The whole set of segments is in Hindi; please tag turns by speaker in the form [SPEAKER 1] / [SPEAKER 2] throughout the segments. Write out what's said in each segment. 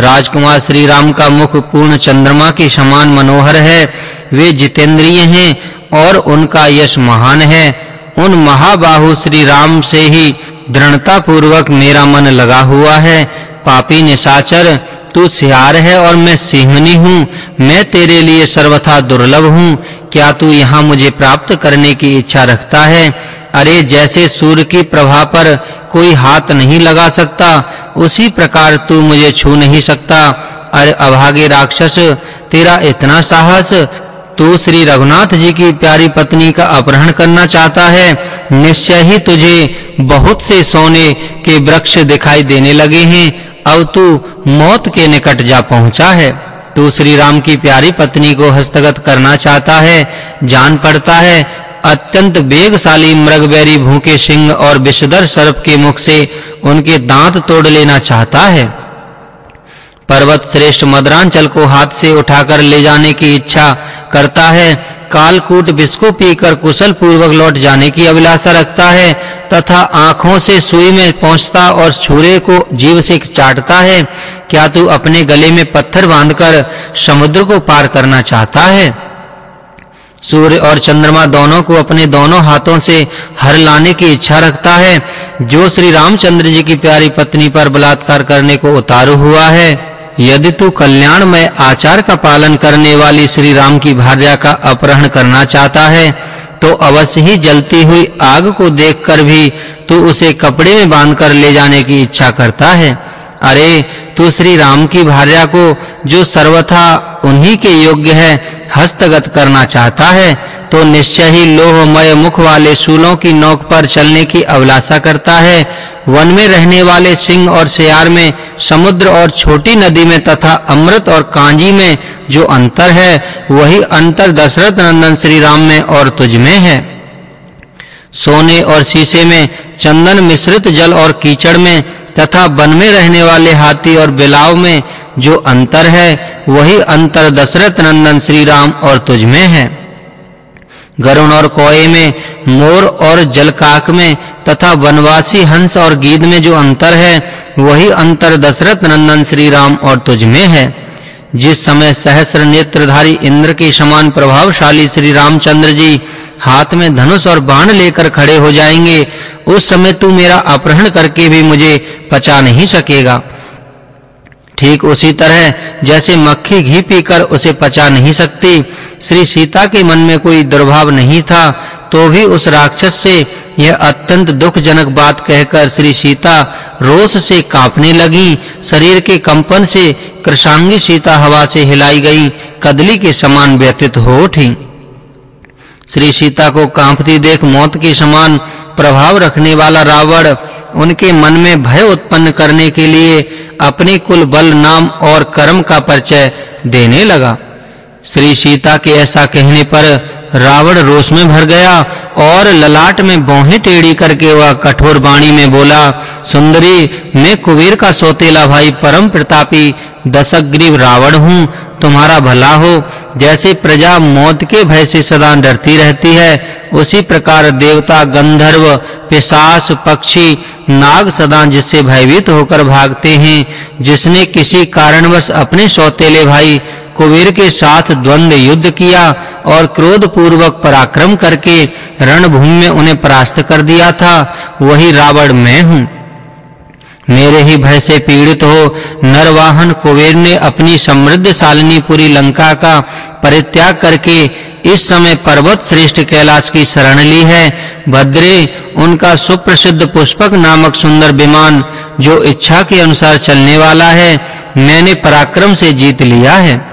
[SPEAKER 1] राजकुमार श्री राम का मुख पूर्ण चंद्रमा के समान मनोहर है। वे जितेंद्रिय हैं और उनका यश महान है। उन महाबाहु श्री राम से ही दृढ़ता पूर्वक मेरा मन लगा हुआ है। पापी निशाचर, तू सियार है और मैं सिंहनी हूँ। मैं तेरे लिए सर्वथा दुर्लभ हूँ। क्या तू यहाँ मुझे प्राप्त करने की इच्छा रखता है? अरे, जैसे सूर्य की प्रभा पर कोई हाथ नहीं लगा सकता, उसी प्रकार तू मुझे छू नहीं सकता। अरे, अभागे राक्षस, तेरा इतना साहस, तू श्री रघुनाथ जी की प्यारी पत्नी का अपहरण करना चाहता है। निश्चय ही तुझे बहुत से सोने के वृक्ष दिखाई देने लगे हैं। अब तू मौत के निकट जा पहुँचा है। तू श्री राम की प्यारी पत्नी को हस्तगत करना चाहता है, जान पड़ता है, अत्यंत वेगशाली मृगबैरी भूखे सिंह और विषधर सर्प के मुख से उनके दांत तोड़ लेना चाहता है। पर्वत श्रेष्ठ मदरांचल को हाथ से उठाकर ले जाने की इच्छा करता है, कालकूट बिस्को पीकर कुशल पूर्वक लौट जाने की अभिलाषा रखता है तथा आँखों से सुई में पहुँचता और छुरे को जीव से चाटता है, क्या तू अपने गले में पत्थर बांधकर समुद्र को पार करना चाहता है? सूर्य और चंद्रमा दोनों को अपने दोनों हाथों से हर लाने की इच्छा रखता है, जो श्री रामचंद्र जी की प्यारी पत्नी पर बलात्कार करने को उतारू हुआ है। यदि तू कल्याणमय आचार का पालन करने वाली श्री राम की भार्या का अपहरण करना चाहता है तो अवश्य ही जलती हुई आग को देखकर भी तू उसे कपड़े में बांधकर ले जाने की इच्छा करता है। अरे, तू श्री राम की भार्या को, जो सर्वथा उन्हीं के योग्य है, हस्तगत करना चाहता है तो निश्चय ही लोहमय मुख वाले शूलों की नोक पर चलने की अभिलाषा करता है। वन में रहने वाले सिंह और सियार में, समुद्र और छोटी नदी में तथा अमृत और कांजी में, जो अंतर है, वही अंतर दशरथ नंदन श्री राम में और तुझ में है। सोने और शीशे में, चंदन मिश्रित जल और कीचड़ में तथा वन में रहने वाले हाथी और बिलाव में जो अंतर है, वही अंतर दशरथ नंदन श्री राम और तुझ में है। गरुण और कोए में, मोर और जलकाक में, तथा वनवासी हंस और गीद में जो अंतर है, वही अंतर दशरथ नंदन श्री राम और तुझ में है। जिस समय सहस्र नेत्रधारी इंद्र के समान प्रभावशाली श्री रामचंद्र जी हाथ में धनुष और बाण लेकर खड़े हो जाएँगे। उस समय तू मेरा अपहरण करके भी मुझे पचा नहीं सकेगा। ठीक उसी तरह जैसे मक्खी घी पीकर उसे पचा नहीं सकती, श्री सीता के मन में कोई दुर्भाव नहीं था तो भी उस राक्षस से यह अत्यंत दुखजनक बात कहकर श्री सीता रोष से कांपने लगी। शरीर के कंपन से कृषांगी सीता हवा से हिलाई गई, कदली के समान व्यतीत हो उठी। श्री सीता को कांपती देख मौत के समान प्रभाव रखने वाला रावण उनके मन में भय उत्पन्न करने के लिए अपने कुल बल, नाम और कर्म का परिचय देने लगा। श्री सीता के ऐसा कहने पर रावण रोष में भर गया और ललाट में बोहे टेढ़ी करके वह कठोर वाणी में बोला, सुंदरी, मैं कुबेर का सौतेला भाई परम प्रतापी दशग्रीव रावण हूँ, तुम्हारा भला हो। जैसे प्रजा मौत के भय से सदा डरती रहती है, उसी प्रकार देवता, गंधर्व, पिशाच, पक्षी, नाग सदा जिससे भयभीत होकर भागते हैं। जिसने किसी कारणवश अपने सौतेले भाई कुबेर के साथ द्वंद्व युद्ध किया और क्रोध पूर्वक पराक्रम करके रणभूमि में उन्हें परास्त कर दिया था, वही रावण मैं हूँ। मेरे ही भय से पीड़ित हो। नरवाहन कुबेर ने अपनी समृद्धशालिनी पूरी लंका का परित्याग करके इस समय पर्वत श्रेष्ठ कैलाश की शरण ली है। भद्रे, उनका सुप्रसिद्ध पुष्पक नामक सुंदर विमान जो इच्छा के अनुसार चलने वाला है, मैंने पराक्रम से जीत लिया है।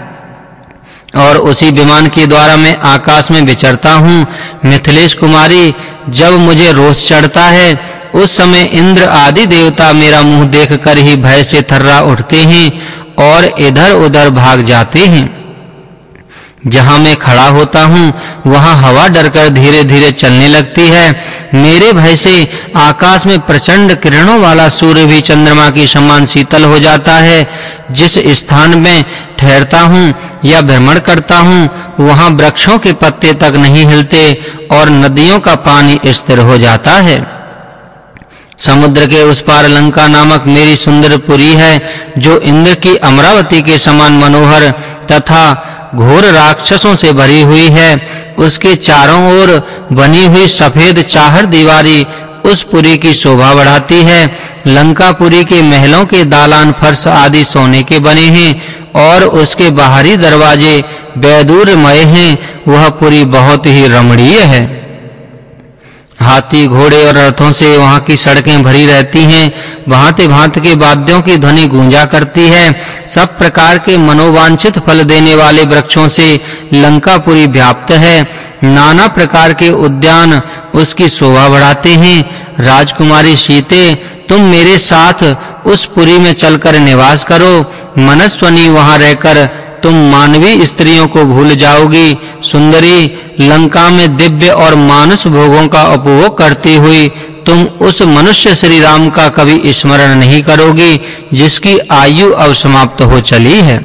[SPEAKER 1] और उसी विमान के द्वारा मैं आकाश में विचरता हूँ। मिथिलेश कुमारी, जब मुझे रोष चढ़ता है उस समय इंद्र आदि देवता मेरा मुँह देखकर ही भय से थर्रा उठते हैं और इधर-उधर भाग जाते हैं। जहाँ मैं खड़ा होता हूँ, वहाँ हवा डरकर धीरे-धीरे चलने लगती है। मेरे भय से आकाश में प्रचंड किरणों वाला सूर्य भी चंद्रमा की समान शीतल हो जाता है। जिस स्थान में ठहरता हूँ या भ्रमण करता हूँ, वहाँ वृक्षों के पत्ते तक नहीं हिलते और नदियों का पानी स्थिर हो जाता है। समुद्र के उस पार लंका नामक मेरी सुंदर पुरी है, जो इंद्र की अमरावती के समान मनोहर तथा घोर राक्षसों से भरी हुई है। उसके चारों ओर बनी हुई सफ़ेद चाहर दीवारी उस पुरी की शोभा बढ़ाती है। लंकापुरी के महलों के दालान फर्श आदि सोने के बने हैं और उसके बाहरी दरवाजे बैदूरमय हैं। वह पुरी बहुत ही रमणीय है। हाथी, घोड़े और रथों से वहाँ की सड़कें भरी रहती हैं। भांति भांति के वाद्यों की ध्वनि गूंजा करती है। सब प्रकार के मनोवांछित फल देने वाले वृक्षों से लंकापुरी व्याप्त है। नाना प्रकार के उद्यान उसकी शोभा बढ़ाते हैं। राजकुमारी सीते तुम मेरे साथ उस पुरी में चलकर निवास करो। मनस्वनी वहाँ रहकर तुम मानवी स्त्रियों को भूल जाओगी। सुंदरी, लंका में दिव्य और मानस भोगों का उपभोग करती हुई तुम उस मनुष्य श्री राम का कभी स्मरण नहीं करोगी, जिसकी आयु अब समाप्त हो चली है।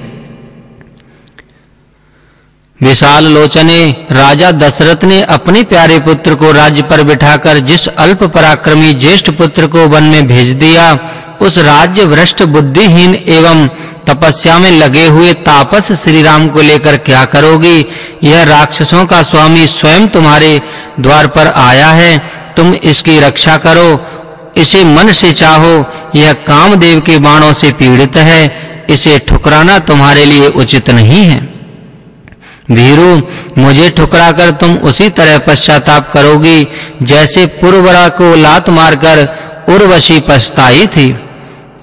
[SPEAKER 1] विशाल लोचने, राजा दशरथ ने अपने प्यारे पुत्र को राज्य पर बिठाकर जिस अल्प पराक्रमी ज्येष्ठ पुत्र को वन में भेज दिया उस राज्य भ्रष्ट बुद्धिहीन एवं तपस्या में लगे हुए तापस श्री राम को लेकर क्या करोगी? यह राक्षसों का स्वामी स्वयं तुम्हारे द्वार पर आया है। तुम इसकी रक्षा करो। इसे मन से चाहो। यह कामदेव के बाणों से पीड़ित है। इसे ठुकराना तुम्हारे लिए उचित नहीं है। वीरू मुझे ठुकराकर तुम उसी तरह पश्चाताप करोगी, जैसे पूर्वरा को लात मारकर उर्वशी पछताई थी।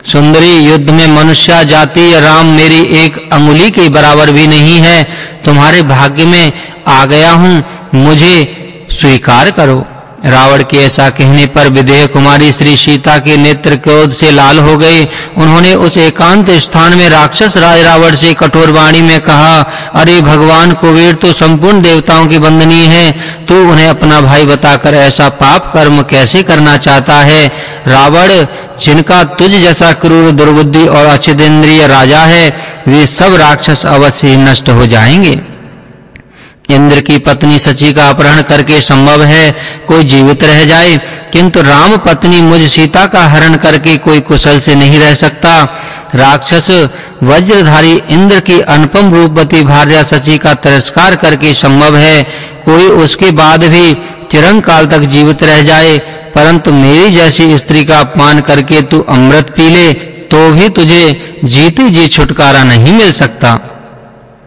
[SPEAKER 1] सुंदरी युद्ध में मनुष्य जाति राम मेरी एक अंगुली के बराबर भी नहीं है, तुम्हारे भाग्य में आ गया हूँ, मुझे स्वीकार करो। रावण के ऐसा कहने पर विदेह कुमारी श्री सीता के नेत्र क्रोध से लाल हो गए उन्होंने उस एकांत स्थान में राक्षस राज रावण से कठोर वाणी में कहा, अरे भगवान, कुबेर तो संपूर्ण देवताओं की बंदनी है। तू उन्हें अपना भाई बताकर ऐसा पाप कर्म कैसे करना चाहता है? रावण, जिनका तुझ जैसा क्रूर, दुर्बुद्धि और अचिदेंद्रिय राजा है, वे सब राक्षस अवश्य नष्ट हो जाएँगे। इंद्र की पत्नी सची का अपहरण करके संभव है, कोई जीवित रह जाए, किंतु राम पत्नी मुझ सीता का हरण करके कोई कुशल से नहीं रह सकता। राक्षस, वज्रधारी इंद्र की अनुपम रूपवती भार्या सची का तिरस्कार करके संभव है, कोई उसके बाद भी चिरंकाल तक जीवित रह जाए, परंतु मेरी जैसी स्त्री का अपमान करके तू अमृत पी ले तो भी तुझे जीते जी छुटकारा नहीं मिल सकता।